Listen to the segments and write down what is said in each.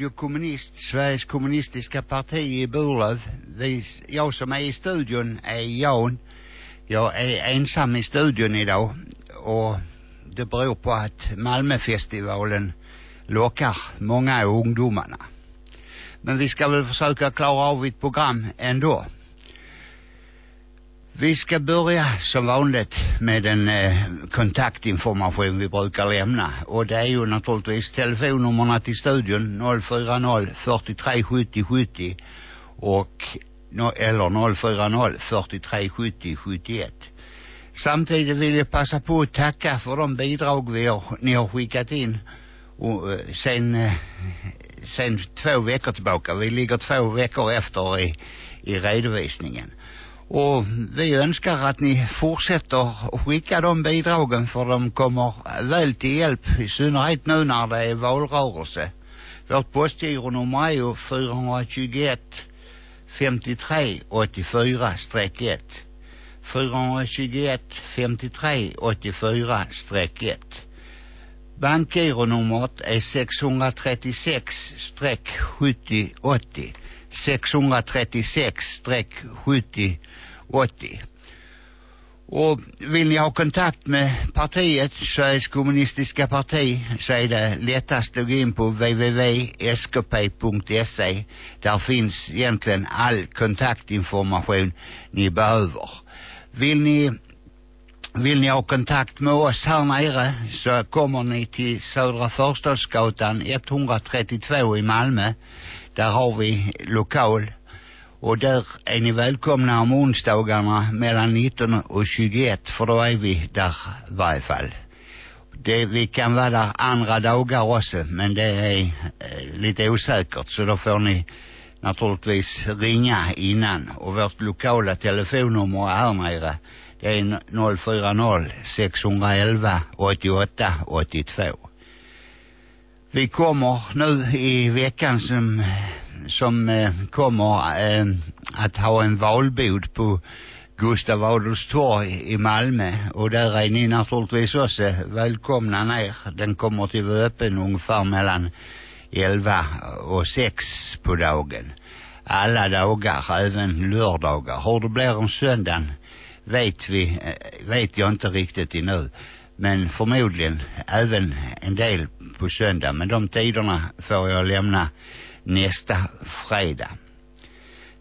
Radio Kommunist, Sveriges kommunistiska parti i Burlöv. Vi, jag som är i studion är Jan. Jag är ensam i studion idag och det beror på att Malmöfestivalen lockar många av ungdomarna. Men vi ska väl försöka klara av ett program ändå. Vi ska börja som vanligt med den eh, kontaktinformation vi brukar lämna. Och det är ju naturligtvis telefonnummerna till studion 040 43 70 70 och no, eller 040 43 70 71. Samtidigt vill jag passa på att tacka för de bidrag vi har, ni har skickat in och, eh, sen, eh, sen två veckor tillbaka. Vi ligger två veckor efter i, i redovisningen. Och vi önskar att ni fortsätter att skicka de bidragen för de kommer väl till hjälp i synnerhet nu när det är valrörelse. Vårt postgironummer är ju 421 53 84 1. 421 53 84 1. Bankgironumret är 636 70 80. 636 70 80. Och vill ni ha kontakt med partiet, Sveriges kommunistiska parti, så är det lättast att gå in på www.skp.se. Där finns egentligen all kontaktinformation ni behöver. Vill ni vill ni ha kontakt med oss här nere så kommer ni till Södra Förstadsgatan 132 i Malmö. Där har vi lokal och där är ni välkomna om onsdagarna mellan 19 och 21 för då är vi där i varje fall. Det, vi kan vara där andra dagar också men det är eh, lite osäkert så då får ni naturligtvis ringa innan och vårt lokala telefonnummer här nere det är 040 611 88 82. Vi kommer nu i veckan som som eh, kommer eh, att ha en valbod på Gustav Adolfs torg i Malmö och där är ni naturligtvis också välkomna ner. Den kommer till vara öppen ungefär mellan 11 och 6 på dagen. Alla dagar, även lördagar. Hur det blir om söndagen vet vi, eh, vet jag inte riktigt ännu. Men förmodligen även en del på söndag. Men de tiderna får jag lämna nästa fredag.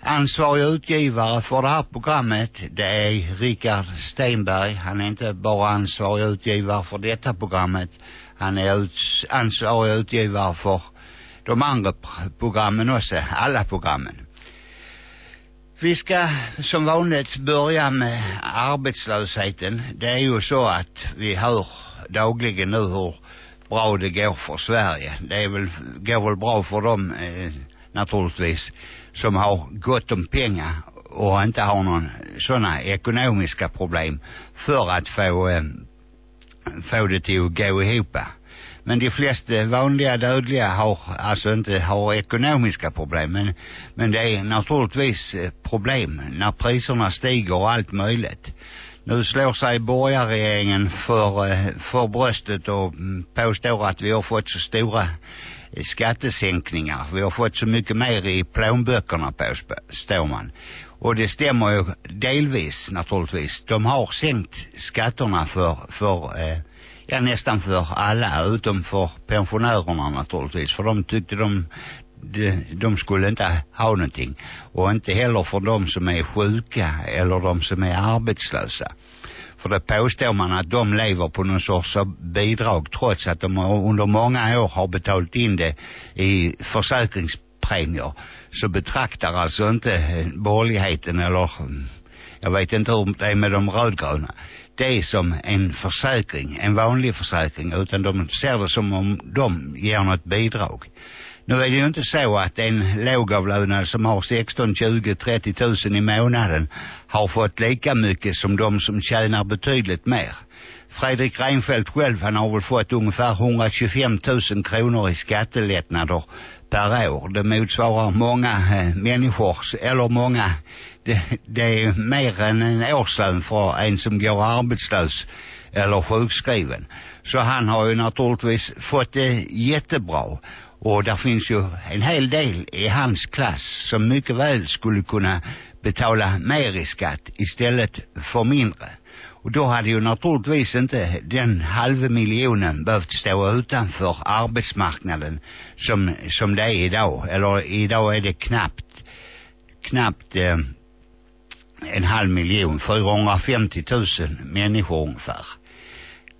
Ansvarig utgivare för det här programmet det är Richard Stenberg. Han är inte bara ansvarig utgivare för detta programmet. Han är ansvarig utgivare för de andra programmen också, alla programmen. Vi ska som vanligt börja med arbetslösheten. Det är ju så att vi hör dagligen nu hur bra det går för Sverige. Det är väl, går väl bra för dem eh, naturligtvis som har gott om pengar och inte har någon sådana ekonomiska problem för att få eh, få det till att gå ihop. Men de flesta vanliga dödliga har alltså inte har ekonomiska problem. Men, men det är naturligtvis eh, problem när priserna stiger och allt möjligt. Nu slår sig borgarregeringen för, eh, för bröstet och mm, påstår att vi har fått så stora eh, skattesänkningar. Vi har fått så mycket mer i plånböckerna påstår man. Och det stämmer ju delvis naturligtvis. De har sänkt skatterna för, för eh, ja nästan för alla utom för pensionärerna naturligtvis. För de tyckte de, de, de skulle inte ha någonting. Och inte heller för de som är sjuka eller de som är arbetslösa. För det påstår man att de lever på någon sorts bidrag trots att de under många år har betalat in det i försäkringspremier. Så betraktar alltså inte borgerligheten eller jag vet inte hur det är med de rödgröna det är som en försäkring, en vanlig försäkring, utan de ser det som om de ger något bidrag. Nu är det ju inte så att en lågavlönad som har 16, 20, 30 tusen i månaden har fått lika mycket som de som tjänar betydligt mer. Fredrik Reinfeldt själv, han har väl fått ungefär 125 000 kronor i skattelättnader per år. Det motsvarar många eh, människors, eller många, det, det är mer än en årslön för en som går arbetslös eller sjukskriven. Så han har ju naturligtvis fått det jättebra. Och där finns ju en hel del i hans klass som mycket väl skulle kunna betala mer i skatt istället för mindre. Och då hade ju naturligtvis inte den halva miljonen behövt stå utanför arbetsmarknaden som, som det är idag. Eller idag är det knappt, knappt eh, en halv miljon, 450 000 människor ungefär.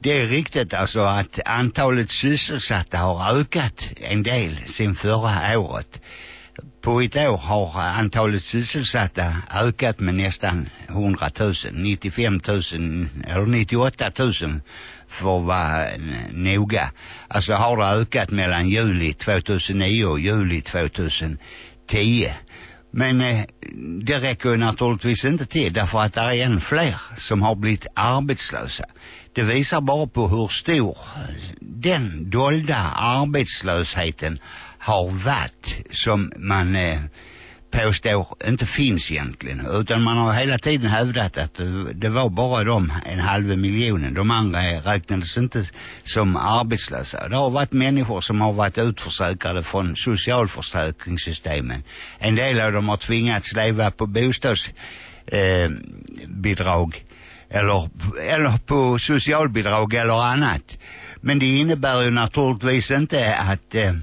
Det är riktigt alltså att antalet sysselsatta har ökat en del sedan förra året. På ett år har antalet sysselsatta ökat med nästan 100 000, 95 000 eller 98 000 för att vara noga. Alltså har det ökat mellan juli 2009 och juli 2010. Men eh, det räcker ju naturligtvis inte till därför att det är än fler som har blivit arbetslösa. Det visar bara på hur stor den dolda arbetslösheten har varit som man eh, påstår inte finns egentligen. Utan man har hela tiden hävdat att det, var bara de en halv miljonen. De andra räknades inte som arbetslösa. Det har varit människor som har varit utförsäkrade från socialförsäkringssystemen. En del av dem har tvingats leva på bostadsbidrag. Eh, eller, eller på socialbidrag eller annat. Men det innebär ju naturligtvis inte att eh,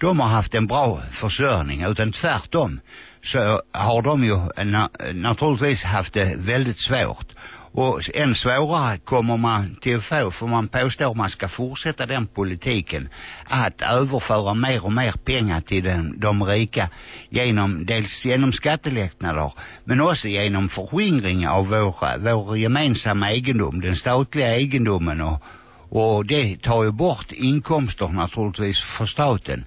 de har haft en bra försörjning utan tvärtom så har de ju na naturligtvis haft det väldigt svårt. Och än svårare kommer man till att få för man påstår man ska fortsätta den politiken att överföra mer och mer pengar till den, de rika genom dels genom skattelättnader men också genom förskingring av vår, vår gemensamma egendom, den statliga egendomen och, och det tar ju bort inkomster naturligtvis för staten.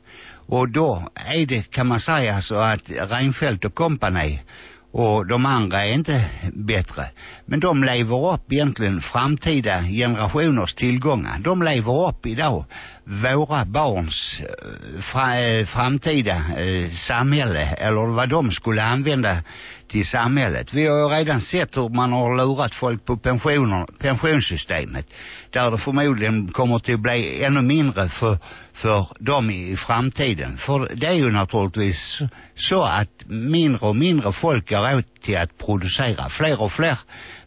Och då är det, kan man säga, så att Reinfeldt och kompani och de andra är inte bättre. Men de lever upp egentligen framtida generationers tillgångar. De lever upp idag våra barns eh, eh, framtida eh, samhälle eller vad de skulle använda till samhället. Vi har ju redan sett hur man har lurat folk på pensioner, pensionssystemet. Där det förmodligen kommer till att bli ännu mindre för, för dem i framtiden. För det är ju naturligtvis så att mindre och mindre folk har råd till att producera. Fler och fler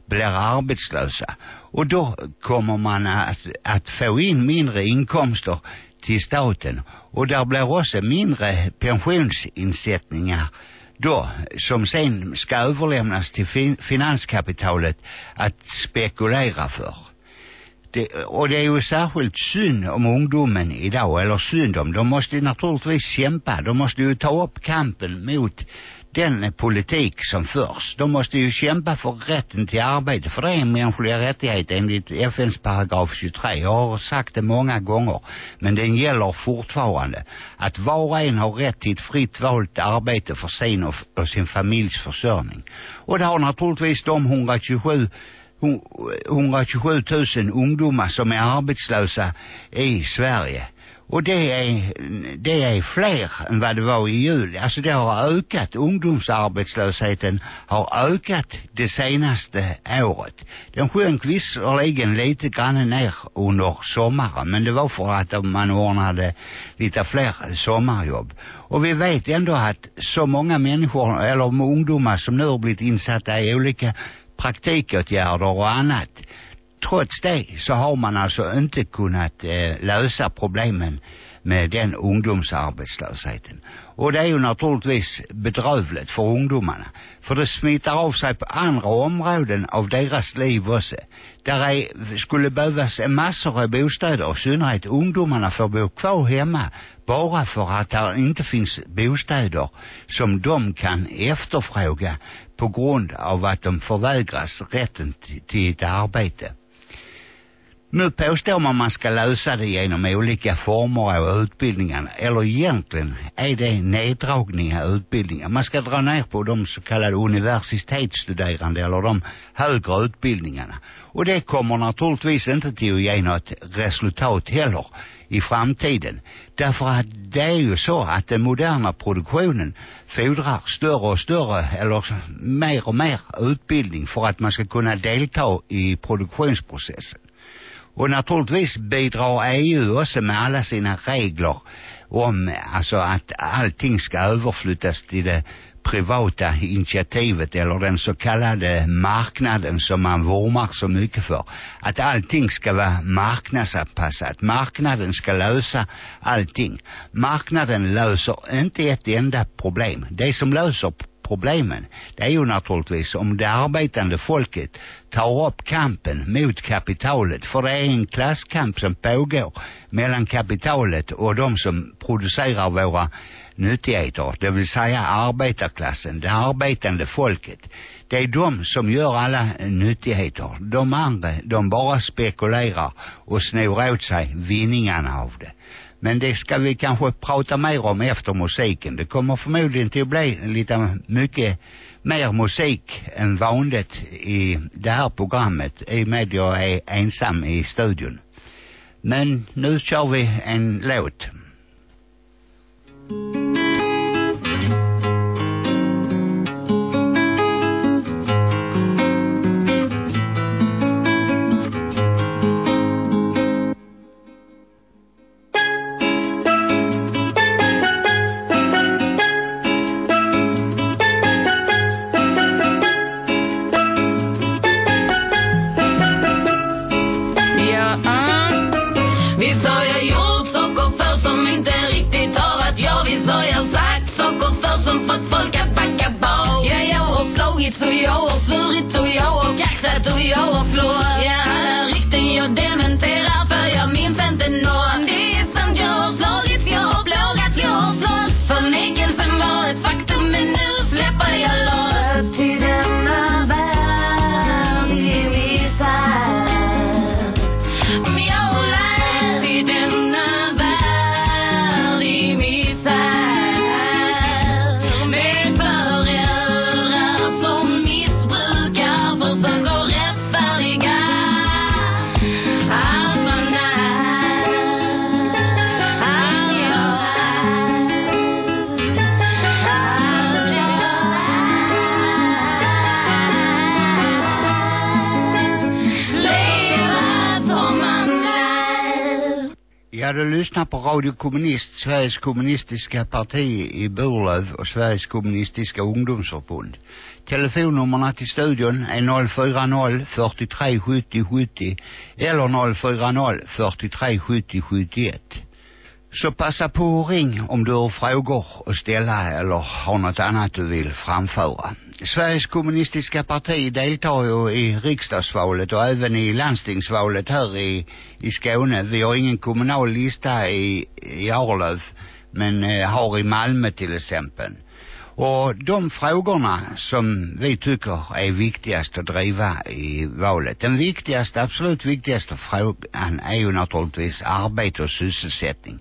blir arbetslösa. Och då kommer man att, att få in mindre inkomster till staten. Och där blir också mindre pensionsinsättningar då som sen ska överlämnas till fin finanskapitalet att spekulera för. Det, och det är ju särskilt synd om ungdomen idag, eller synd om. De måste naturligtvis kämpa. De måste ju ta upp kampen mot den politik som förs. De måste ju kämpa för rätten till arbete, för det är en mänsklig rättighet enligt FNs paragraf 23. Jag har sagt det många gånger, men den gäller fortfarande. Att var och en har rätt till ett fritt valt arbete för sin och, och sin familjs försörjning. Och det har naturligtvis de 127 127 000 ungdomar som är arbetslösa i Sverige. Och det är, det är fler än vad det var i juli. Alltså det har ökat. Ungdomsarbetslösheten har ökat det senaste året. Den sjönk visserligen lite grann ner under sommaren. Men det var för att man ordnade lite fler sommarjobb. Och vi vet ändå att så många människor, eller ungdomar som nu har blivit insatta i olika praktikåtgärder och annat trots det så har man alltså inte kunnat eh, øh, lösa problemen med den ungdomsarbetslösheten. Och det är ju naturligtvis bedrövligt för ungdomarna. För det smittar av sig på andra områden av deras liv också. Där är, skulle behövas en massor av bostäder, och synnerhet ungdomarna får bo kvar hemma bara för att det inte finns bostäder som de kan efterfråga på grund av att de förvägras rätten till ett arbete. Nu påstår man man ska lösa det genom olika former av utbildningar. Eller egentligen är det neddragningar av utbildningar. Man ska dra ner på de så kallade universitetsstuderande eller de högre utbildningarna. Och det kommer naturligtvis inte till att ge något resultat heller i framtiden. Därför att det är ju så att den moderna produktionen fordrar större och större eller mer och mer utbildning för att man ska kunna delta i produktionsprocessen. Och naturligtvis bidrar EU också med alla sina regler om alltså att allting ska överflyttas till det privata initiativet eller den så kallade marknaden som man vurmar så mycket för. Att allting ska vara marknadsanpassat. Marknaden ska lösa allting. Marknaden löser inte ett enda problem. Det som löser problemen det är ju naturligtvis om det arbetande folket tar upp kampen mot kapitalet för det är en klasskamp som pågår mellan kapitalet och de som producerar våra nyttigheter, det vill säga arbetarklassen, det arbetande folket. Det är de som gör alla nyttigheter. De andra, de bara spekulerar och snor åt sig vinningarna av det. Men det ska vi kanske prata mer om efter musiken. Det kommer förmodligen till att bli lite mycket mer musik än vanligt i det här programmet i och med jag är ensam i studion. Men nu kör vi en låt. Lyssnar på Radio Kommunist, Sveriges kommunistiska parti i Burlöv och Sveriges kommunistiska ungdomsförbund. Telefonnummerna till studion är 040 43 70 70 eller 040 43 70 71. Så passa på och ring om du har frågor att ställa eller har något annat du vill framföra. Sveriges kommunistiska parti deltar ju i riksdagsvalet och även i landstingsvalet här i, i Skåne. Vi har ingen kommunal lista i, i Arlöv men eh, har i Malmö till exempel. Och de frågorna som vi tycker är viktigast att driva i valet. Den viktigaste, absolut viktigaste frågan är ju naturligtvis arbete och sysselsättning.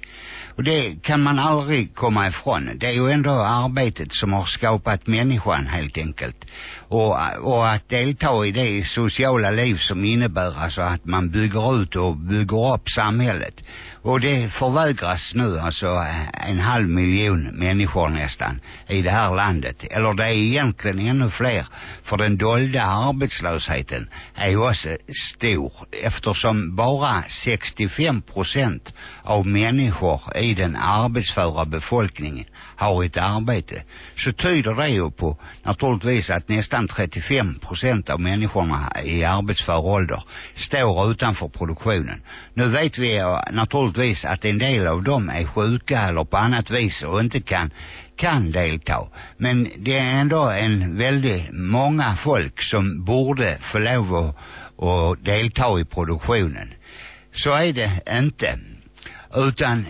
Och det kan man aldrig komma ifrån. Det är ju ändå arbetet som har skapat människan helt enkelt. Och, och att delta i det sociala liv som innebär alltså att man bygger ut och bygger upp samhället. Och det förvägras nu alltså en halv miljon människor nästan i det här landet. Eller det är egentligen ännu fler. För den dolda arbetslösheten är ju också stor. Eftersom bara 65 procent av människor i den arbetsföra befolkningen har ett arbete. Så tyder det ju på naturligtvis att nästan 35 procent av människorna i arbetsför ålder står utanför produktionen. Nu vet vi naturligtvis naturligtvis att en del av dem är sjuka eller på annat vis och inte kan kan delta. Men det är ändå en väldigt många folk som borde få lov att, att delta i produktionen. Så är det inte. Utan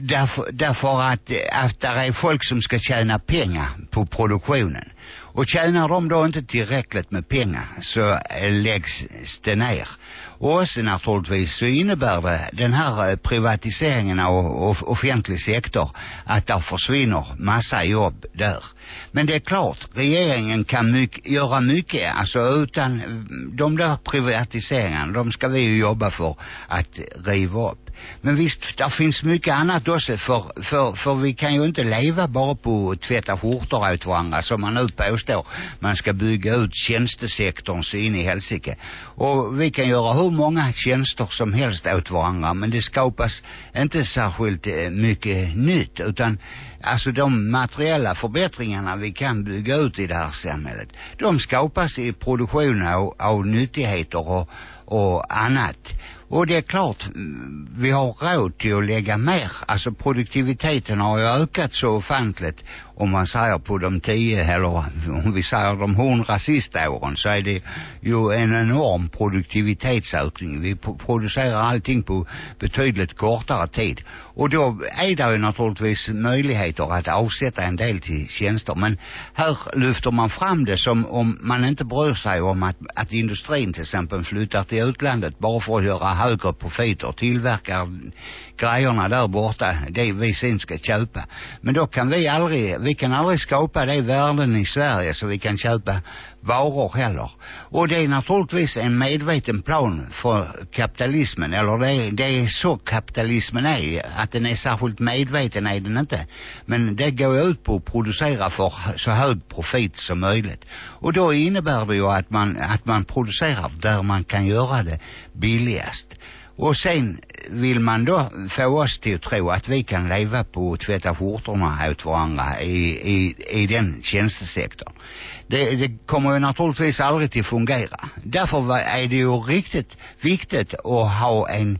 därför, därför att, eh, att det är folk som ska tjäna pengar på produktionen. Och tjänar de då inte tillräckligt med pengar så läggs det ner. Och sen naturligtvis så innebär det den här øh, privatiseringen av offentlig sektor att där försvinner massa jobb där. Men det är klart, regeringen kan mycket, göra mycket. Alltså utan eh, de där privatiseringarna, de ska vi ju jobba för att riva upp. Men visst, där finns mycket annat också. För, för, för vi kan ju inte leva bara på att tvätta skjortor åt varandra som man nu påstår. Man ska bygga ut tjänstesektorn så in i helsike. Och vi kan göra hur många tjänster som helst åt varandra men det skapas inte särskilt eh, mycket nytt utan alltså de materiella förbättringarna vi kan bygga ut i det här samhället de skapas i produktion av, av nyttigheter och, och annat och det är klart, vi har råd till att lägga mer. Alltså produktiviteten har ju ökat så ofantligt om man säger på de tio eller om vi säger de hundra sista åren så är det ju en enorm produktivitetsökning. Vi producerar allting på betydligt kortare tid. Och då är det ju naturligtvis möjligheter att avsätta en del till tjänster. Men här lyfter man fram det som om man inte bryr sig om att, att industrin till exempel flyttar till utlandet bara för att göra högre profiter. Tillverkar grejerna där borta, det vi sen ska köpa. Men då kan vi aldrig, vi kan aldrig skapa det värden i Sverige så vi kan köpa varor heller. Och det är naturligtvis en medveten plan för kapitalismen, eller det det är så kapitalismen är, att den är särskilt medveten är den inte. Men det går ut på att producera för så hög profit som möjligt. Och då innebär det ju att man, att man producerar där man kan göra det billigast. Och sen vill man då få oss till att tro att vi kan leva på att tvätta skjortorna åt varandra i, i, i den tjänstesektorn. Det, det kommer ju naturligtvis aldrig till fungera. Därför är det ju riktigt viktigt att ha en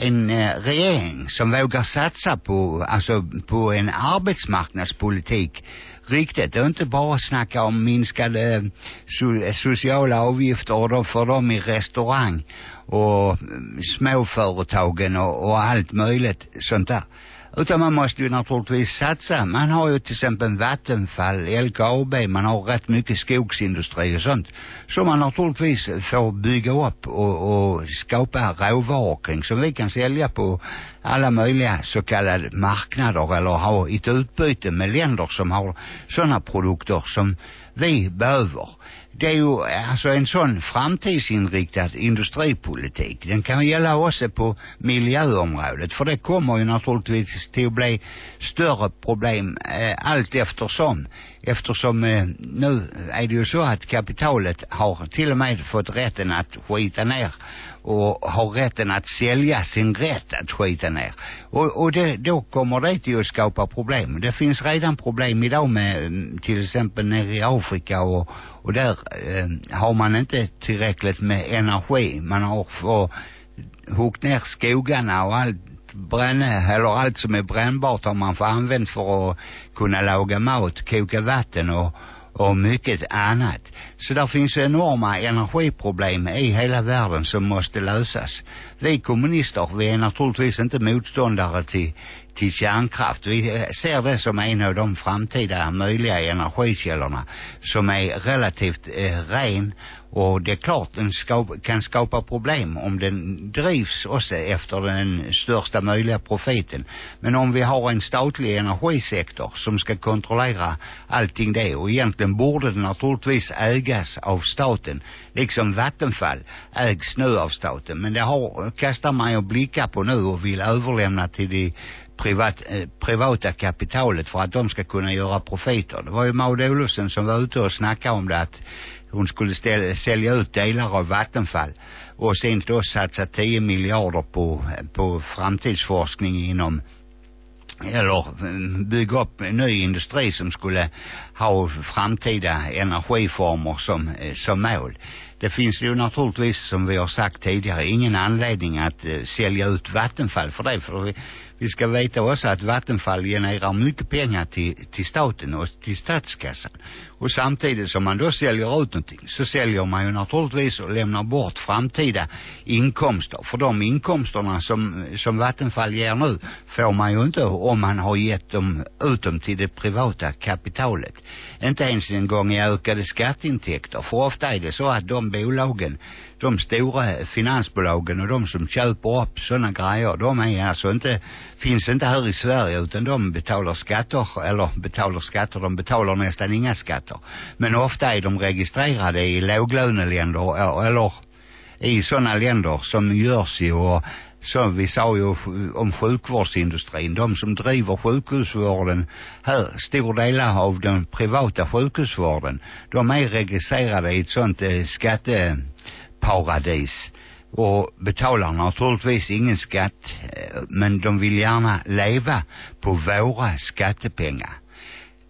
en eh, regering som vågar satsa på, alltså på en arbetsmarknadspolitik riktigt och inte bara snacka om minskade so sociala avgifter och då för dem i restaurang och mm, småföretagen och, och allt möjligt sånt där. Utan man måste ju naturligtvis satsa. Man har ju till exempel Vattenfall, LKAB, man har rätt mycket skogsindustri och sånt. Som man naturligtvis får bygga upp och, och skapa råvaror kring som vi kan sälja på alla möjliga så kallade marknader eller ha ett utbyte med länder som har sådana produkter som vi behöver det är ju alltså en sån framtidsinriktad industripolitik. Den kan gälla också på miljöområdet. För det kommer ju naturligtvis till att bli större problem eh, allt eftersom. Eftersom eh, nu är det ju så att kapitalet har till och med fått rätten att skita ner och har rätten att sälja sin rätt att skita ner. Och, och det, då kommer det till att skapa problem. Det finns redan problem idag med mm, till exempel nere i Afrika och, och där eh, har man inte tillräckligt med energi. Man har för huggit ner skogarna och allt bränne eller allt som är brännbart har man får använt för att kunna laga mat, koka vatten och och mycket annat. Så där finns enorma energiproblem i hela världen som måste lösas. Vi kommunister, vi är naturligtvis inte motståndare till, till kärnkraft. Vi ser det som en av de framtida möjliga energikällorna som är relativt eh, ren och det är klart den skap, kan skapa problem om den drivs också efter den största möjliga profiten. Men om vi har en statlig energisektor som ska kontrollera allting det och egentligen borde den naturligtvis ägas av staten. Liksom Vattenfall ägs nu av staten. Men det har, kastar man ju blickar på nu och vill överlämna till de privat, eh, privata kapitalet för att de ska kunna göra profiter. Det var ju Maud Olofsson som var ute och snackade om det att hon skulle ställa, sälja ut delar av Vattenfall och sen då satsa 10 miljarder på, på framtidsforskning inom eller mm, bygga upp en ny industri som skulle ha framtida energiformer som, eh, som mål. Det finns ju naturligtvis som vi har sagt tidigare ingen anledning att eh, sälja ut Vattenfall för det för vi, ska veta också att Vattenfall genererar mycket pengar till, till staten och till statskassan. Och samtidigt som man då säljer ut någonting så säljer man ju naturligtvis och lämnar bort framtida inkomster. För de inkomsterna som, som Vattenfall ger nu får man ju inte om man har gett dem ut dem till det privata kapitalet. Inte ens en gång i ökade skatteintäkter. För ofta är det så att de bolagen de stora finansbolagen och de som köper upp sådana grejer, de är alltså inte, finns inte här i Sverige utan de betalar skatter, eller betalar skatter, de betalar nästan inga skatter. Men ofta är de registrerade i låglöneländer eller i sådana länder som Jersey och som vi sa ju om sjukvårdsindustrin, de som driver sjukhusvården här, stor delar av den privata sjukhusvården, de är registrerade i ett sånt eh, skatteparadis och betalar naturligtvis ingen skatt eh, men de vill gärna leva på våra skattepengar.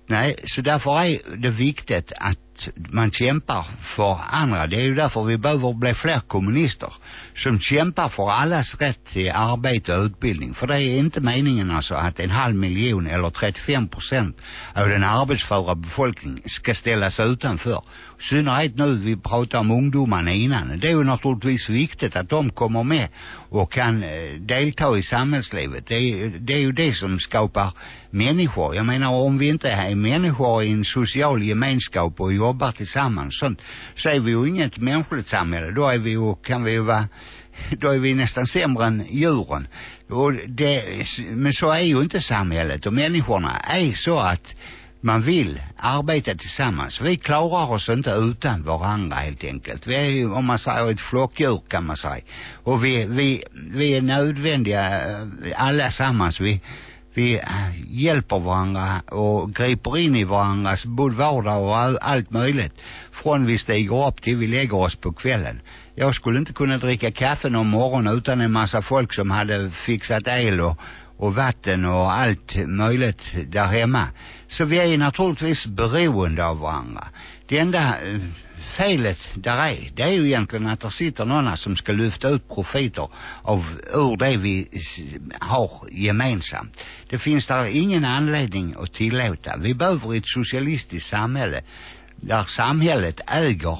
Nej, så därför är det viktigt att man kämpar för andra. Det är ju därför vi behöver bli fler kommunister som kämpar för allas rätt till arbete och utbildning. För det är inte meningen alltså att en halv miljon eller 35 procent av den arbetsföra befolkningen ska ställas utanför. I synnerhet nu vi pratar om ungdomarna innan. Det är ju naturligtvis viktigt att de kommer med och kan eh, delta i samhällslivet. Det är, det är ju det som skapar människor. Jag menar om vi inte är människor i en social gemenskap och jobbar tillsammans sånt, så är vi ju inget mänskligt samhälle. Då är vi ju, kan vi ju vara då är vi nästan sämre än djuren. Och det, men så är ju inte samhället och människorna är så att man vill arbeta tillsammans. Vi klarar oss inte utan varandra helt enkelt. Vi är ju, om man säger, ett flockdjur kan man säga. Och vi, vi, vi är nödvändiga eh, allesammans. Vi, vi eh, hjälper varandra och griper in i varandras både vardag och all, allt möjligt. Från vi stiger upp till vi lägger oss på kvällen. Jag skulle inte kunna dricka kaffe någon morgon utan en massa folk som hade fixat el och, och vatten och allt möjligt där hemma. Så vi är naturligtvis beroende av varandra. Det enda felet där är, det är ju egentligen att det sitter några som ska lyfta ut profiter av ur det vi har gemensamt. Det finns där ingen anledning att tillåta. Vi behöver ett socialistiskt samhälle där samhället äger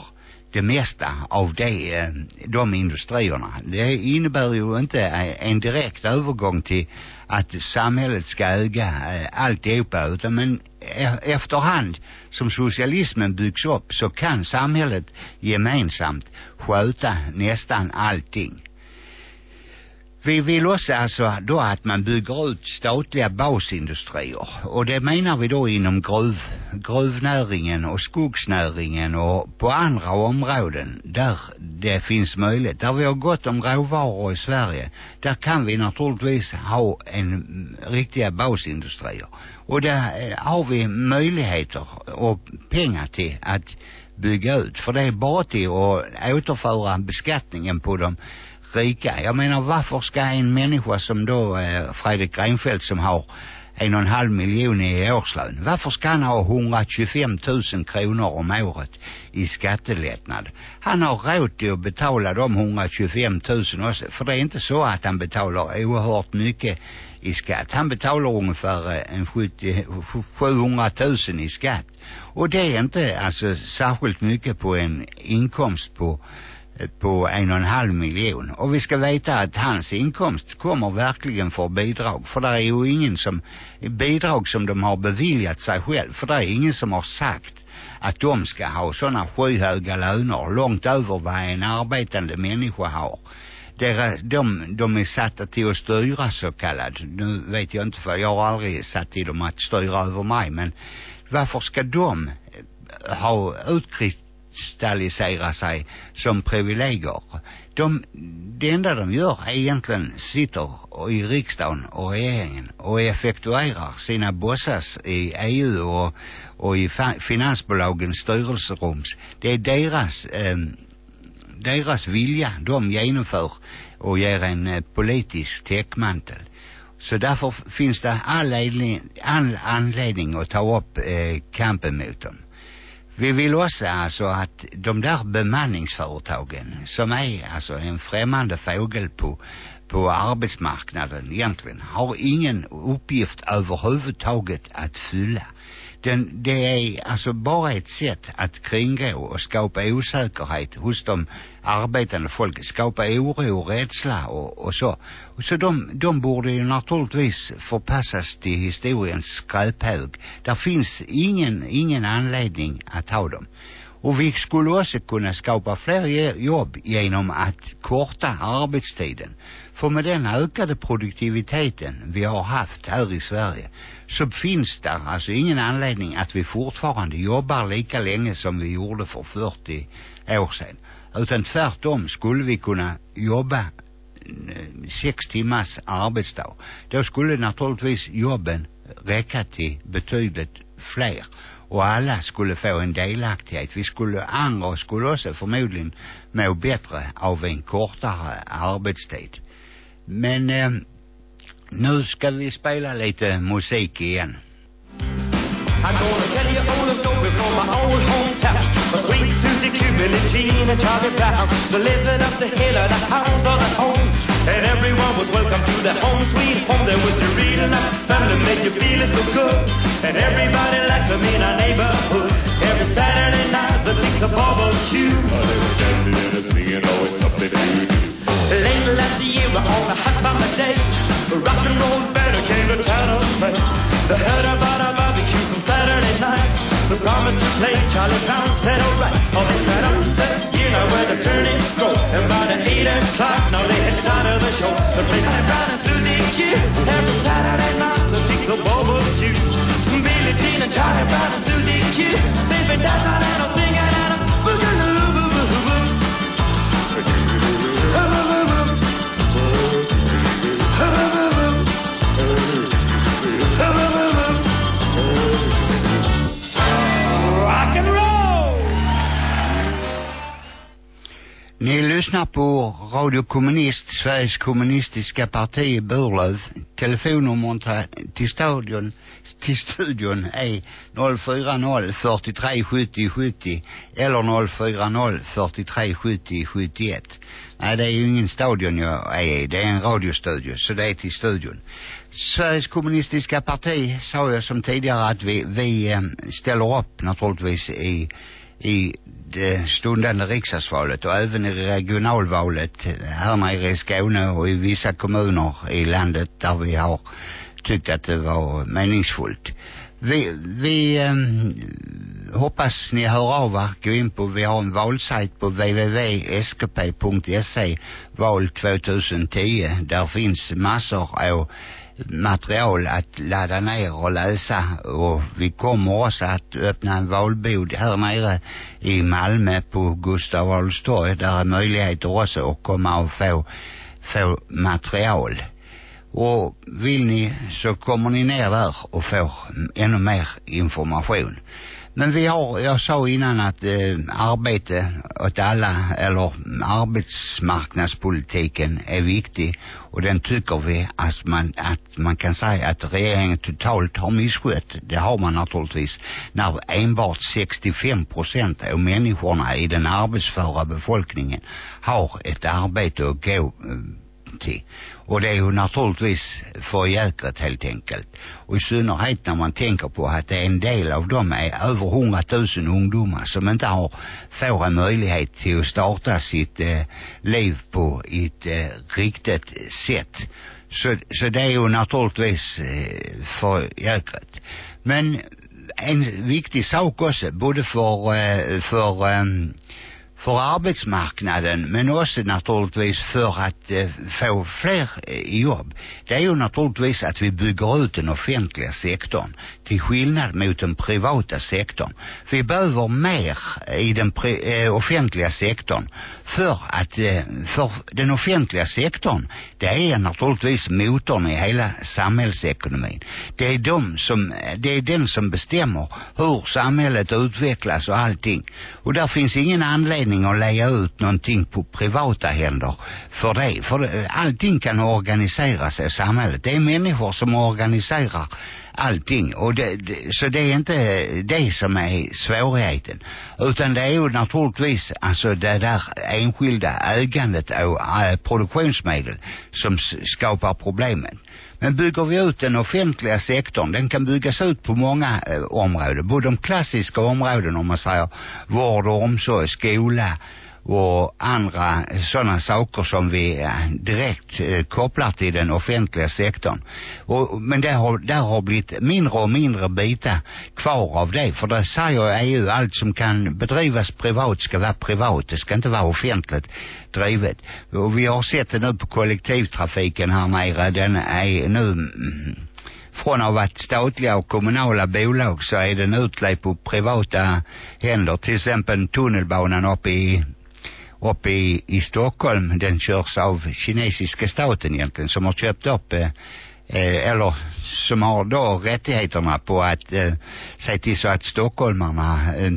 det mesta av det, eh, de industrierna. Det innebär ju inte eh, en direkt övergång till att samhället ska äga eh, alltihopa utan men e-, efterhand som socialismen byggs upp så kan samhället gemensamt sköta nästan allting. Vi vill också alltså då att man bygger ut statliga basindustrier. Och det menar vi då inom gruv, gruvnäringen och skogsnäringen och på andra områden där det finns möjlighet. Där vi har gott om råvaror i Sverige. Där kan vi naturligtvis ha en riktiga basindustrier. Och där eh, har vi möjligheter och pengar till att bygga ut. För det är bara till att återföra beskattningen på dem rika. Jag menar varför ska en människa som då eh, øh, Fredrik Reinfeldt som har en och en halv miljon i årslön. Varför ska han ha 125 000 kronor om året i skattelättnad? Han har råd till att betala de 125 000 också. För det är inte så att han betalar oerhört mycket i skatt. Han betalar ungefär en 70, 700 000 i skatt. Och det är inte alltså särskilt mycket på en inkomst på Eh, på en och en halv miljon. Och vi ska veta att hans inkomst kommer verkligen för bidrag. För det är ju ingen som, bidrag som de har beviljat sig själv. För det är ingen som har sagt att de ska ha sådana skyhöga löner långt över vad en arbetande människa har. Deras, de, de är satta till att styra så kallad. Nu vet jag inte för jag har aldrig satt till dem att styra över mig men varför ska de ha utkrist utkristallisera sig som privilegier. De, det enda de gör är egentligen sitter i riksdagen och regeringen och effektuerar sina bossas i EU och, och i finansbolagens styrelserums. Det är deras, eh, deras vilja de genomför och ger en eh, politisk täckmantel. Så därför finns det all, anledning, all anledning att ta upp eh, kampen mot dem. Vi vill också alltså att de där bemanningsföretagen som är alltså en främmande fågel på, på arbetsmarknaden egentligen har ingen uppgift överhuvudtaget att fylla den, det är alltså bara ett sätt att kringgå och skapa osäkerhet hos de arbetande folket, skapa oro och rädsla och, och så. Och så de, de borde ju naturligtvis förpassas till historiens skräphög. Där finns ingen, ingen anledning att ha dem. Och vi skulle också kunna skapa fler jobb genom att korta arbetstiden. För med den ökade produktiviteten vi har haft här i Sverige så finns det alltså ingen anledning att vi fortfarande jobbar lika länge som vi gjorde för 40 år sedan. Utan tvärtom skulle vi kunna jobba eh, sex timmars arbetsdag. Då skulle naturligtvis jobben räcka till betydligt fler och alla skulle få en delaktighet. Vi skulle, andra skulle också förmodligen må bättre av en kortare arbetstid. Men eh, nu ska vi spela lite musik igen. I'm gonna tell you all the story from my old hometown. My sweet Susie Cuban and Gene and Charlie Brown. The living up the hill of the hounds on the home. And everyone was welcome to the home sweet home. There was a real enough family to make you feel it so good. And everybody liked them in our neighborhood. Every Saturday night the things of shoe. Oh, they were dancing and singing, always something do. Late last year on a hot summer day, rock and roll better came to town on play. They heard about a barbecue from Saturday night. The promised to play Charlie Brown said alright. Oh, they up there, you know where the turnips go. And by the eight o'clock, that Ni lyssnar på Radio Kommunist, Sveriges kommunistiska parti i Burlöv. Telefonnumret till stadion, till studion är 040 43 70 70 eller 040 43 70 71. Nej, det är ju ingen stadion jag är i. Det är en radiostudio, så det är till studion. Sveriges kommunistiska parti sa jag som tidigare att vi, vi eh, ställer upp naturligtvis i i det stundande riksdagsvalet och även i regionalvalet här nere i Skåne och i vissa kommuner i landet där vi har tyckt att det var meningsfullt. Vi, vi eh, hoppas ni hör av er. Gå in på, vi har en valsajt på www.skp.se val 2010. Där finns massor av material att ladda ner och läsa och vi kommer också att öppna en valbod här nere i Malmö på Gustav Adolfs torg. Där är möjligheter också att komma och få, få material. Och vill ni så kommer ni ner där och får ännu mer information. Men vi har, jag sa innan att eh, arbete åt alla, eller arbetsmarknadspolitiken är viktig. Och den tycker vi att man, att man kan säga att regeringen totalt har misskött. Det har man naturligtvis. När enbart 65 procent av människorna i den arbetsföra befolkningen har ett arbete att gå eh, eh, till. Och det är ju naturligtvis för jäkligt helt enkelt. Och i synnerhet när man tänker på att det är en del av dem är över hundratusen ungdomar som inte har, får en möjlighet till att starta sitt eh, liv på ett eh, riktigt sätt. Så, så det är ju naturligtvis eh, för jäkligt. Men en viktig sak också, både för, eh, för eh, för arbetsmarknaden men också naturligtvis för att eh, få fler eh, jobb. Det är ju naturligtvis att vi bygger ut den offentliga sektorn till skillnad mot den privata sektorn. Vi behöver mer eh, i den pri, eh, offentliga sektorn för att eh, för den offentliga sektorn det är naturligtvis motorn i hela samhällsekonomin. Det är de som eh, det är den som bestämmer hur samhället utvecklas och allting. Och där finns ingen anledning anledning att lägga ut någonting på privata händer för det. För det, allting kan organiseras i samhället. Det är människor som organiserar allting. Och det, det, så det är inte det som är svårigheten. Utan det är ju naturligtvis alltså det där enskilda ägandet av äh, eh, produktionsmedel som skapar problemen. Men bygger vi ut den offentliga sektorn, den kan byggas ut på många eh, områden. Både de klassiska områden om man säger vård och omsorg, skola och andra sådana saker som vi direkt eh, kopplar till den offentliga sektorn. Och, men det har, där har blivit mindre och mindre bitar kvar av det. För det säger EU, allt som kan bedrivas privat ska vara privat. Det ska inte vara offentligt drivet. Och vi har sett det nu på kollektivtrafiken här nere. Den är nu mm, från att ha varit statliga och kommunala bolag så är den utledd på privata händer. Till exempel tunnelbanan uppe i uppe i, i Stockholm. Den körs av kinesiska staten egentligen som har köpt upp eh, eh, eller som har då rättigheterna på att eh, se till så att stockholmarna eh,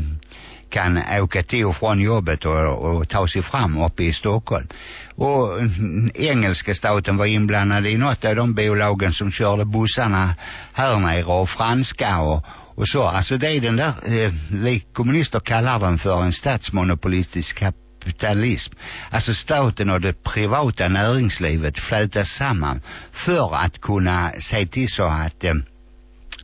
kan åka till och från jobbet och, och ta sig fram uppe i Stockholm. Och eh, engelska staten var inblandad i något av de bolagen som körde bussarna här nere och franska och, och så. Alltså det är den där, eh, vi kommunister kallar den för en statsmonopolistisk kapitalism. Alltså staten och det privata näringslivet flätas samman för att kunna se till så att eh,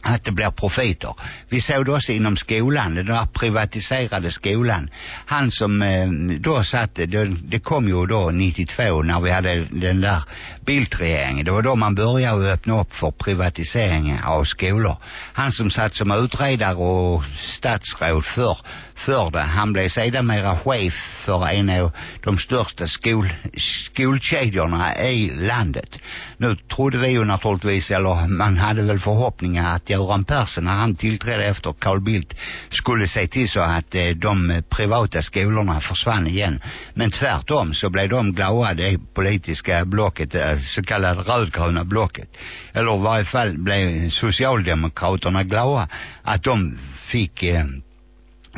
att det blir profiter. Vi såg det också inom skolan, den där privatiserade skolan. Han som eh, då satt, det, det kom ju då 92 när vi hade den där bildregeringen. Det var då man började öppna upp för privatisering av skolor. Han som satt som utredare och statsråd för, för det, han blev sedermera chef för en av de största skol, skolkedjorna i landet. Nu trodde vi ju naturligtvis, eller man hade väl förhoppningar att Göran Persson när han tillträdde efter Carl Bildt skulle se till så att eh, de privata skolorna försvann igen. Men tvärtom så blev de glada det politiska blocket, det så kallade rödgröna blocket. Eller i varje fall blev Socialdemokraterna glada att de fick eh,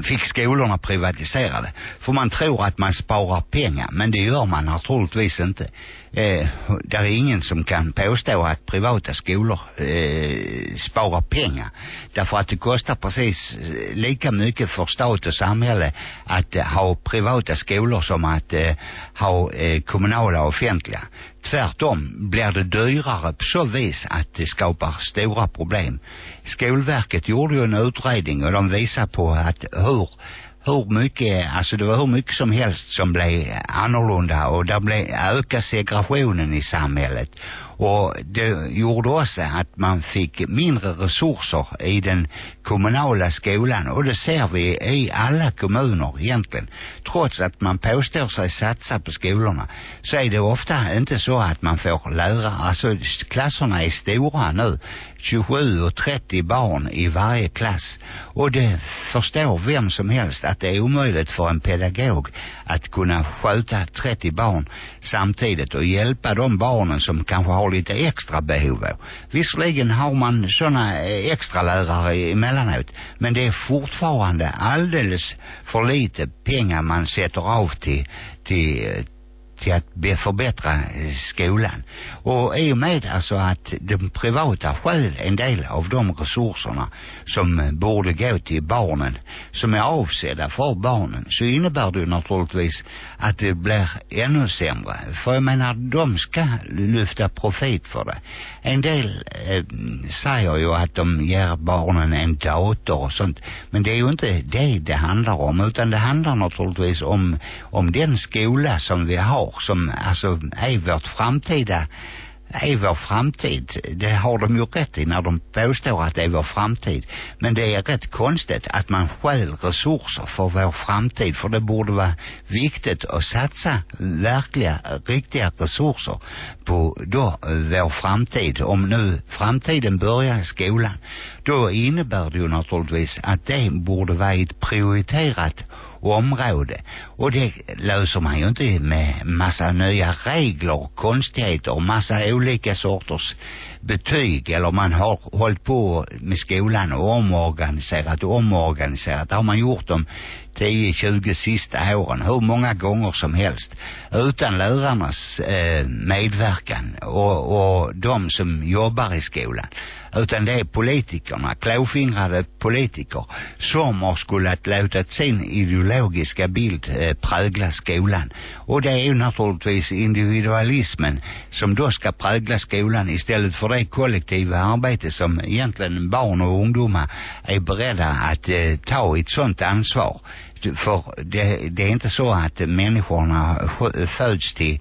fick skolorna privatiserade. För man tror att man sparar pengar, men det gör man naturligtvis inte. Eh, där är ingen som kan påstå att privata skolor eh, sparar pengar. Därför att det kostar precis eh, lika mycket för stat och samhälle att eh, ha privata skolor som att eh, ha eh, kommunala och offentliga. Tvärtom blir det dyrare på så vis att det skapar stora problem. Skolverket gjorde ju en utredning och de visar på att hur hur mycket, alltså det var hur mycket som helst som blev annorlunda och där blev ökade segregationen i samhället. Och det gjorde också att man fick mindre resurser i den kommunala skolan. Och det ser vi i alla kommuner egentligen. Trots att man påstår sig satsa på skolorna så är det ofta inte så att man får lärare, Alltså klasserna är stora nu. 27 och 30 barn i varje klass. Och det förstår vem som helst att det är omöjligt för en pedagog att kunna sköta 30 barn samtidigt och hjälpa de barnen som kanske har lite extra behov. Visserligen har man sådana eh, extra lärare emellanåt men det är fortfarande alldeles för lite pengar man sätter av till, till till att förbättra øh, skolan. Och i och med alltså att de privata skäl en del av de resurserna som øh, borde gå till barnen, som är avsedda för barnen, så innebär det naturligtvis att det blir ännu sämre. För jag menar, de ska lyfta profit för det. En del øh, eh, säger ju att de ger barnen en dator och sånt. Men det är ju inte det det handlar om, utan det handlar naturligtvis om, om den skola som vi har människor som alltså är vårt framtida är vår framtid. Det har de ju rätt i när de påstår att det är vår framtid. Men det är rätt konstigt att man skäl resurser för vår framtid. För det borde vara viktigt att satsa verkliga, riktiga resurser på då eh, vår framtid. Om nu framtiden börjar i skolan. Då innebär det ju naturligtvis att det borde vara ett prioriterat område. Och det löser man ju inte med massa nya regler och konstigheter och massa olika sorters betyg eller man har hållit på med skolan och omorganiserat och omorganiserat. Det har man gjort de 10-20 sista åren hur många gånger som helst utan lärarnas eh, øh, medverkan och, och de som jobbar i skolan utan det är politikerna, klåfingrade politiker. Som har skulle låta sin ideologiska bild eh, prägla skolan. Och det är ju naturligtvis individualismen som då ska prägla skolan istället för det kollektiva arbete som egentligen barn och ungdomar är beredda att eh, ta ett sånt ansvar. För det, det är inte så att människorna föds till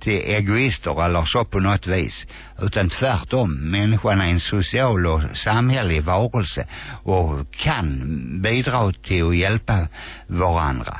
till egoister eller så på något vis. Utan tvärtom, människan är en social och samhällelig varelse och kan bidra till att hjälpa varandra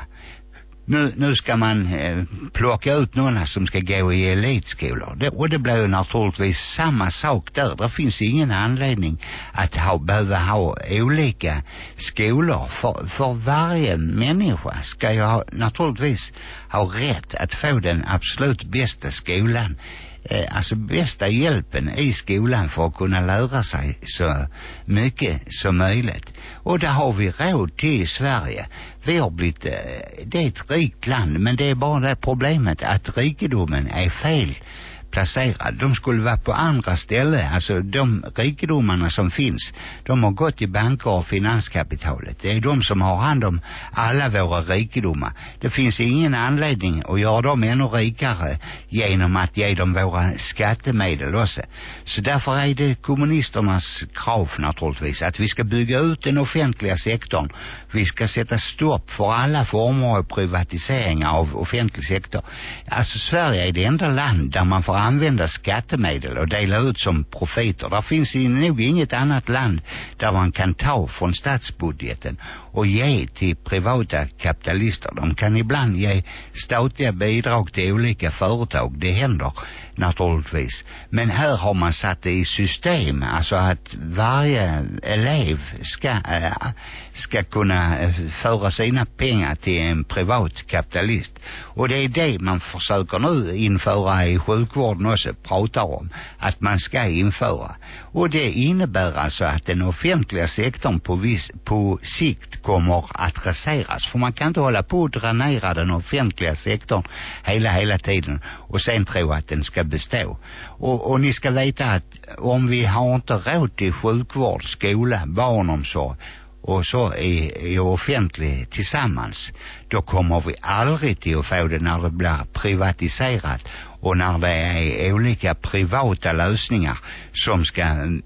nu, nu ska man eh, plocka ut några som ska gå i elitskolor. Det, och det blir ju naturligtvis samma sak där. Det finns ingen anledning att ha, behöva ha olika skolor. För, för varje människa ska ju ha, naturligtvis ha rätt att få den absolut bästa skolan eh, alltså bästa hjälpen i skolan för att kunna lära sig så mycket som möjligt. Och det har vi råd till i Sverige. Vi har blivit, eh, det är ett rikt land men det är bara det problemet att rikedomen är fel placerad. De skulle vara på andra ställen. Alltså de rikedomarna som finns, de har gått i banker och finanskapitalet. Det är de som har hand om alla våra rikedomar. Det finns ingen anledning att göra dem ännu rikare genom att ge dem våra skattemedel också. Så därför är det kommunisternas krav naturligtvis att vi ska bygga ut den offentliga sektorn. Vi ska sätta stopp för alla former av privatiseringar av offentlig sektor. Alltså Sverige är det enda land där man får använda skattemedel och dela ut som profiter. Där finns nog inget annat land där man kan ta från statsbudgeten och ge till privata kapitalister. De kan ibland ge statliga bidrag till olika företag. Det händer naturligtvis. Men här har man satt det i system. Alltså att varje elev ska, äh, ska kunna eh, föra sina pengar till en privat kapitalist. Och det är det man försöker nu införa i sjukvården också, pratar om. Att man ska införa. Och det innebär alltså att den offentliga sektorn på, viss, på sikt kommer att raseras. För man kan inte hålla på att dränera den offentliga sektorn hela, hela tiden och sen tro att den ska bestå. Och, och ni ska veta att om vi har inte råd till sjukvård, skola, barnomsorg och så i, i offentlig tillsammans då kommer vi aldrig till att få det när det blir privatiserat och när det är olika privata lösningar som ska,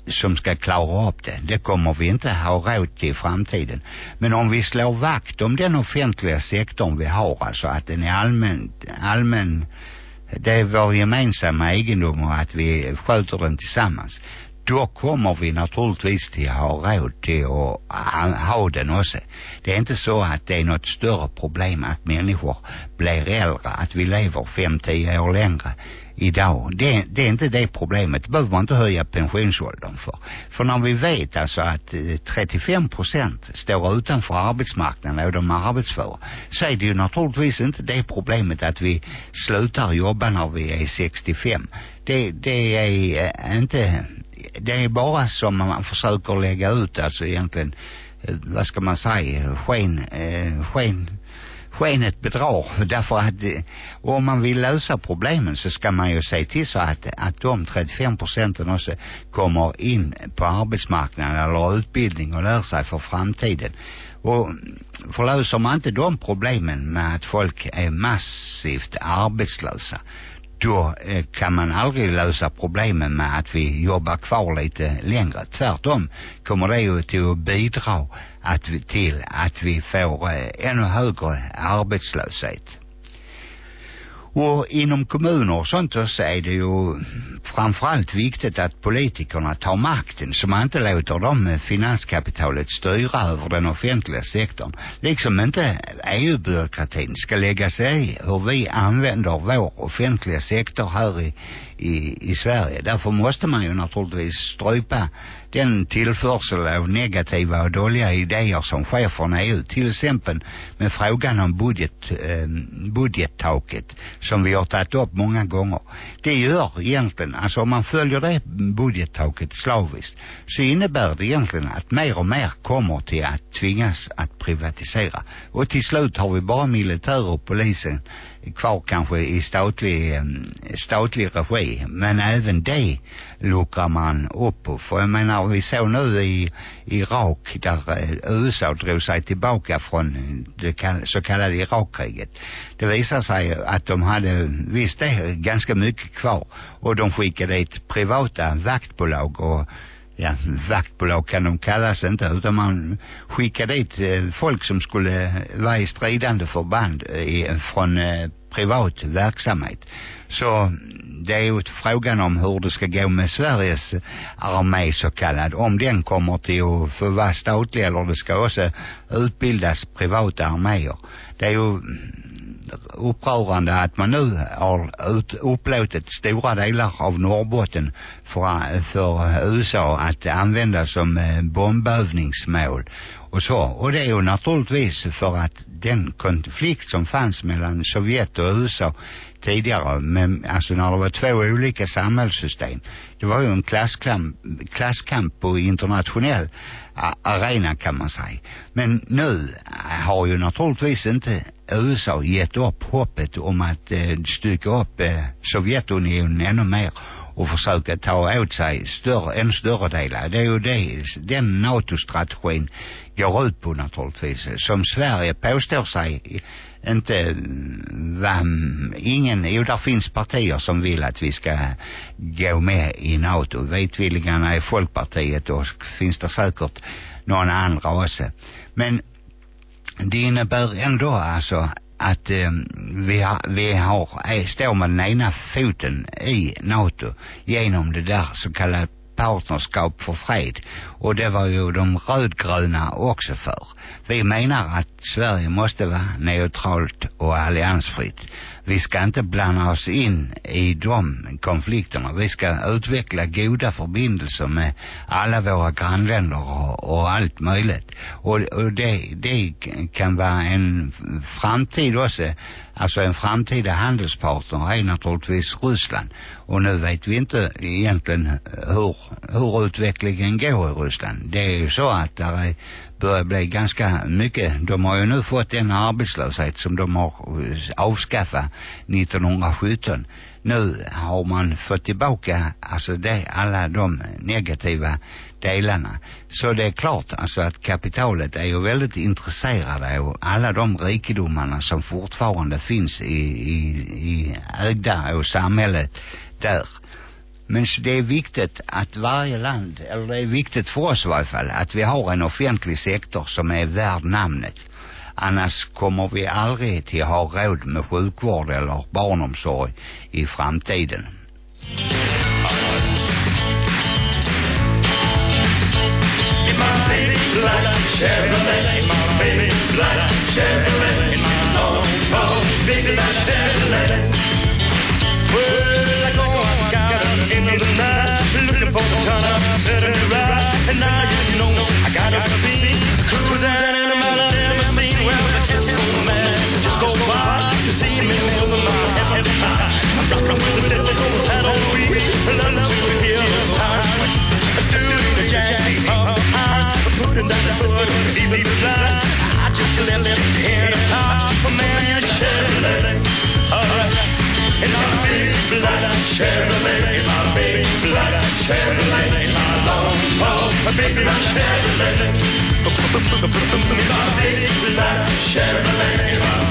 som ska klara upp det. Det kommer vi inte ha råd till i framtiden. Men om vi slår vakt om den offentliga sektorn vi har, alltså att den är allmän, allmän det är vår gemensamma egendom och att vi sköter den tillsammans då kommer vi naturligtvis till att ha råd till att ha den också. Det är inte så att det är något större problem att människor blir äldre, att vi lever fem, tio år längre idag. Det, det är inte det problemet. Det behöver man inte höja pensionsåldern för. För när vi vet alltså att eh, 35 procent står utanför arbetsmarknaden och de är arbetsföra så är det ju naturligtvis inte det problemet att vi slutar jobba när vi är 65. Det, det är eh, inte det är bara som man försöker lägga ut alltså egentligen eh, vad ska man säga sken, eh, sken skenet bedrar därför att eh, om man vill lösa problemen så ska man ju se till så att, att de 35 procenten också kommer in på arbetsmarknaden eller utbildning och lär sig för framtiden och förlöser man inte de problemen med att folk är massivt arbetslösa då eh, kan man aldrig lösa problemen med att vi jobbar kvar lite längre. Tvärtom kommer det ju till att bidra att vi, till att vi får eh, ännu högre arbetslöshet. Och inom kommuner och sånt så är det ju framförallt viktigt att politikerna tar makten så man inte låter dem eh, finanskapitalet styra över den offentliga sektorn. Liksom inte EU-byråkratin ska lägga sig i hur vi använder vår offentliga sektor här i, i, i Sverige. Därför måste man ju naturligtvis strypa den tillförsel av negativa och dåliga idéer som sker från EU. Till exempel med frågan om budget, eh, budgettaket som vi har tagit upp många gånger. Det gör egentligen, alltså om man följer det budgettaket slaviskt så innebär det egentligen att mer och mer kommer till att tvingas att privatisera. Och till slut har vi bara militär och polisen kvar kanske i statlig, statlig regi. Men även det luckrar man upp på. För jag menar, vi såg nu i Irak där eh, USA drog sig tillbaka från det så kallade Irakkriget. Det visar sig att de hade, visst det, ganska mycket kvar. Och de skickade ett privata vaktbolag och ja, vaktbolag kan de kallas inte utan man skickade dit eh, folk som skulle vara i stridande förband eh, i, från eh, privat verksamhet. Så mm, det är ju frågan om hur det ska gå med Sveriges eh, armé så kallad. Om den kommer till att få vara statlig eller det ska också utbildas privata arméer. Det är ju mm, upprörande att man nu har ut, upplåtit stora delar av Norrbotten för, för USA att använda som eh, bombövningsmål och så. Och det är ju naturligtvis för att den konflikt som fanns mellan Sovjet och USA tidigare, men alltså när det var två olika samhällssystem. Det var ju en klasskamp, klasskamp på internationell arena kan man säga. Men nu eh, har ju naturligtvis inte USA gett upp hoppet om att eh, stycka upp eh, Sovjetunionen ännu mer och försöka ta åt sig större, en större delar. Det är ju det, den NATO-strategin går ut på naturligtvis. Eh, som Sverige påstår sig inte va, ingen, jo där finns partier som vill att vi ska gå med i NATO. Vitvillingarna är Folkpartiet och finns det säkert någon andra också. Men det innebär ändå alltså att eh, vi, har, vi har, eh, står med den ena foten i NATO genom det där så kallade partnerskap för fred. Och det var ju de rödgröna också för. Vi menar att Sverige måste vara neutralt och alliansfritt. Vi ska inte blanda oss in i de konflikterna. Vi ska utveckla goda förbindelser med alla våra grannländer och, och allt möjligt. Och, och det, det kan vara en framtid också. Alltså en framtida handelspartner är naturligtvis Ryssland. Och nu vet vi inte egentligen hur, hur utvecklingen går i Ryssland. Det är ju så att där är börjar bli ganska mycket. De har ju nu fått en arbetslöshet som de har avskaffat 1917. Nu har man fått tillbaka alltså det, alla de negativa delarna. Så det är klart alltså att kapitalet är ju väldigt intresserade av alla de rikedomarna som fortfarande finns i, i, i ägda och samhället där. Men det är viktigt att varje land, eller det är viktigt för oss i varje fall, att vi har en offentlig sektor som är värd namnet. Annars kommer vi aldrig till att ha råd med sjukvård eller barnomsorg i framtiden. Tall, my Chevrolet. My black Chevrolet, my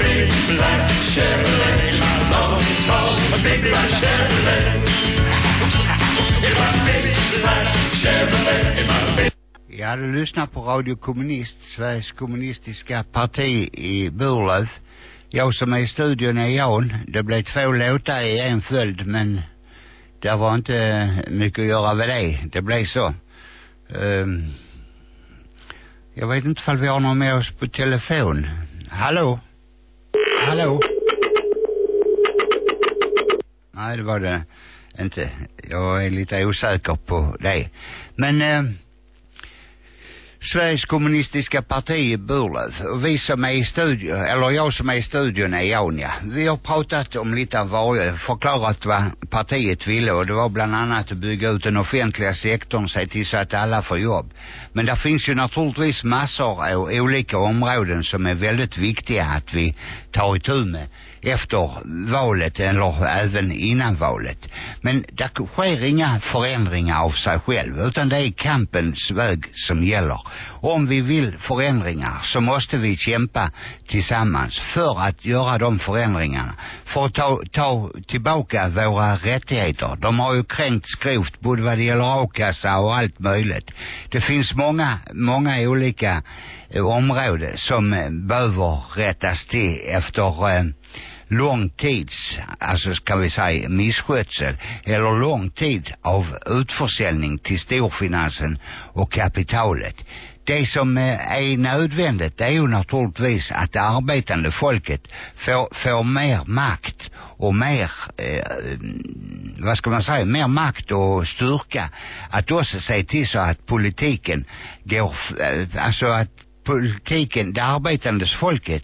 black Chevrolet, my tall, my Chevrolet. My black Chevrolet, my Ja, du lyssnar på Radio Kommunist, Sveriges kommunistiska parti i Burlöv. Jag som är i studion är Jan. Det blev två låtar i en följd, men det var inte mycket att göra med det. Det blev så. Um, jag vet inte om vi har någon med oss på telefon. Hallå? Hallå? Nej, det var det inte. Jag är lite osäker på det. Men... Uh, Sveriges kommunistiska parti i Burlöv. Och vi som är i studion, eller jag som är i studion är Janja. Vi har pratat om lite av varje, förklarat vad partiet ville och det var bland annat att bygga ut den offentliga sektorn, se till så att alla får jobb. Men det finns ju naturligtvis massor av olika områden som är väldigt viktiga att vi tar itu med efter valet eller även innan valet. Men det sker inga förändringar av sig själv utan det är kampens väg som gäller. Om vi vill förändringar så måste vi kämpa tillsammans för att göra de förändringarna. För att ta, ta tillbaka våra rättigheter. De har ju kränkts grovt både vad det gäller a-kassa och allt möjligt. Det finns många, många olika eh, område områden som eh, behöver rättas till efter eh, lång tids, alltså ska vi säga misskötsel eller lång tid av utförsäljning till storfinansen och kapitalet. Det som eh, är nödvändigt det är ju naturligtvis att det arbetande folket får, får mer makt och mer, eh, vad ska man säga, mer makt och styrka att också se till så att politiken går, eh, alltså att politiken, det arbetandes folket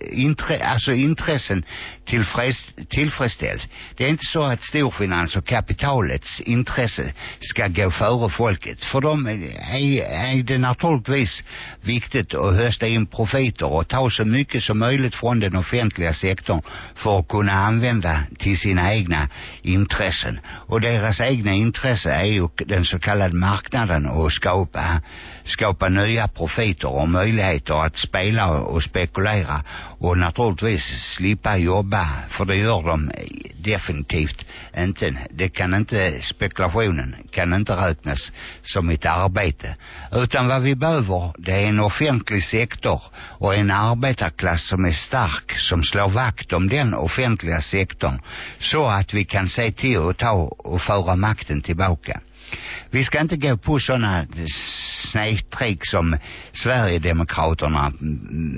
intre, alltså intressen tillfreds, tillfredsställs. Det är inte så att storfinans och kapitalets intresse ska gå före folket. För dem är, är det naturligtvis viktigt att hösta in profiter och ta så mycket som möjligt från den offentliga sektorn för att kunna använda till sina egna intressen. Och deras egna intresse är ju den så kallade marknaden och skapa, skapa nya profiter och möjligheter att spela och spekulera och naturligtvis slippa jobba för det gör de definitivt inte. Det kan inte, spekulationen kan inte räknas som ett arbete. Utan vad vi behöver det är en offentlig sektor och en arbetarklass som är stark som slår vakt om den offentliga sektorn så att vi kan se till att ta och föra makten tillbaka. Vi ska inte gå på sådana snedtrick som Sverigedemokraterna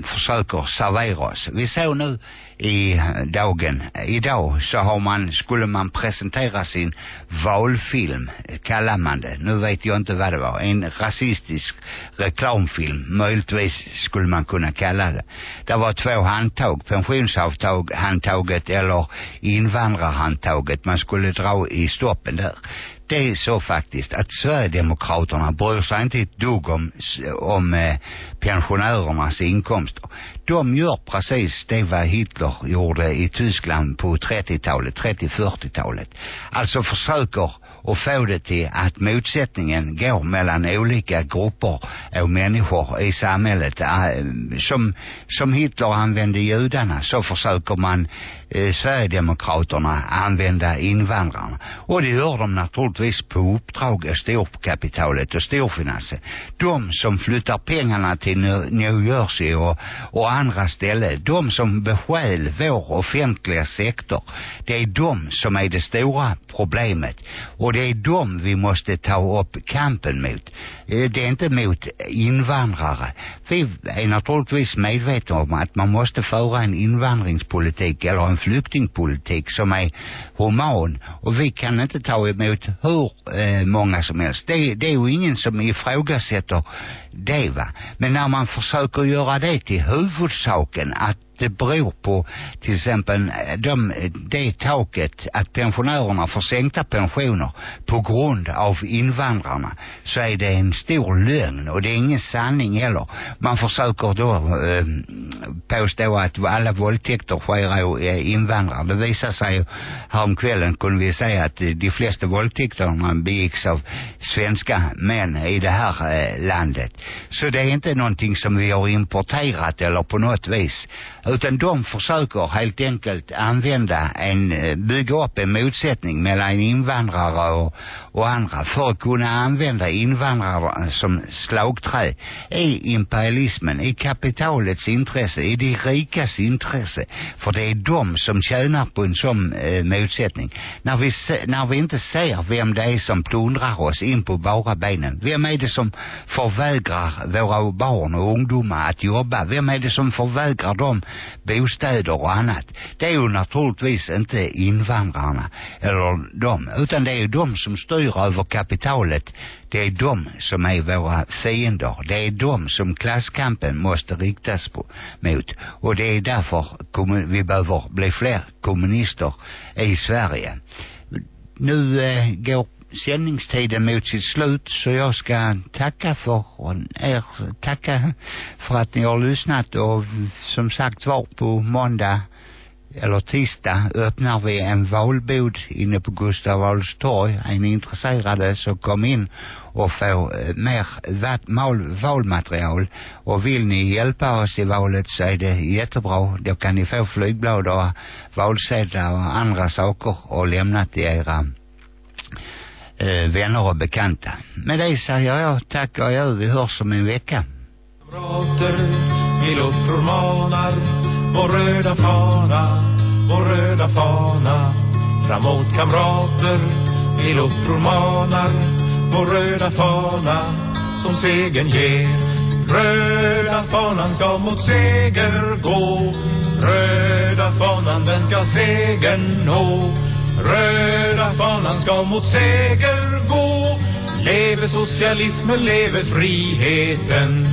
försöker servera oss. Vi såg nu i dagen, idag så har man, skulle man presentera sin valfilm, kallar man det. Nu vet jag inte vad det var. En rasistisk reklamfilm, möjligtvis skulle man kunna kalla det. Det var två handtag, pensionshandtaget eller invandrarhandtaget. Man skulle dra i stoppen där det är så faktiskt att Sverigedemokraterna bryr sig inte ett dugg om, om eh, pensionärernas inkomster. De gör precis det vad Hitler gjorde i Tyskland på 30-talet, 30-40-talet. Alltså försöker att få det till att motsättningen går mellan olika grupper av människor i samhället. Eh, som, som Hitler använde judarna så försöker man eh, Sverigedemokraterna använda invandrarna. Och det gör de naturligtvis på uppdrag av storkapitalet och storfinansen. De som flyttar pengarna till New Jersey och, och andra ställen, de som beskäl vår offentliga sektor, det är de som är det stora problemet. Och det är de vi måste ta upp kampen mot. Eh, det är inte mot invandrare. Vi är naturligtvis medvetna om att man måste föra en invandringspolitik eller en flyktingpolitik som är human och vi kan inte ta emot hur eh, många som helst. Det, det är ju ingen som ifrågasätter det va. Men när man försöker göra det till huvudsaken att det beror på till exempel eh, de, det taket att pensionärerna får sänkta pensioner på grund av invandrarna så är det en stor lögn och det är ingen sanning heller. Man försöker då eh, påstå att alla våldtäkter sker av eh, invandrare. Det visar sig häromkvällen kunde vi säga att eh, de flesta våldtäkterna begicks av svenska män i det här eh, landet. Så det är inte någonting som vi har importerat eller på något vis utan de försöker helt enkelt använda en, eh, bygga upp en motsättning mellan invandrare och, och andra för att kunna använda invandrare som slagträ i imperialismen, i kapitalets intresse, i de rikas intresse. För det är de som tjänar på en sån eh, motsättning. När vi, när vi inte ser vem det är som plundrar oss in på bara benen. Vem är det som förvägrar våra barn och ungdomar att jobba? Vem är det som förvägrar dem bostäder och annat. Det är ju naturligtvis inte invandrarna eller de, utan det är ju de som styr över kapitalet. Det är de som är våra fiender. Det är de som klasskampen måste riktas på, mot. Och det är därför vi behöver bli fler kommunister i Sverige. Nu eh, går sändningstiden mot sitt slut så jag ska tacka för er, tacka för att ni har lyssnat och som sagt var på måndag eller tisdag öppnar vi en valbod inne på Gustav Adolfs torg. Är ni intresserade så kom in och få eh, mer val, valmaterial. Och vill ni hjälpa oss i valet så är det jättebra. Då kan ni få flygblad och valsedlar och andra saker och lämna till era eh, vänner och bekanta. Med det säger jag tack och jag vi hörs om en vecka. Kamrater, vi luppror manar vår röda fana, vår röda fana. Framåt kamrater, vi luppror manar vår röda fana som segern ger. Röda fanan ska mot seger gå. Röda fanan den ska segern nå. Röda fanan ska mot seger gå. Leve socialismen, leve friheten.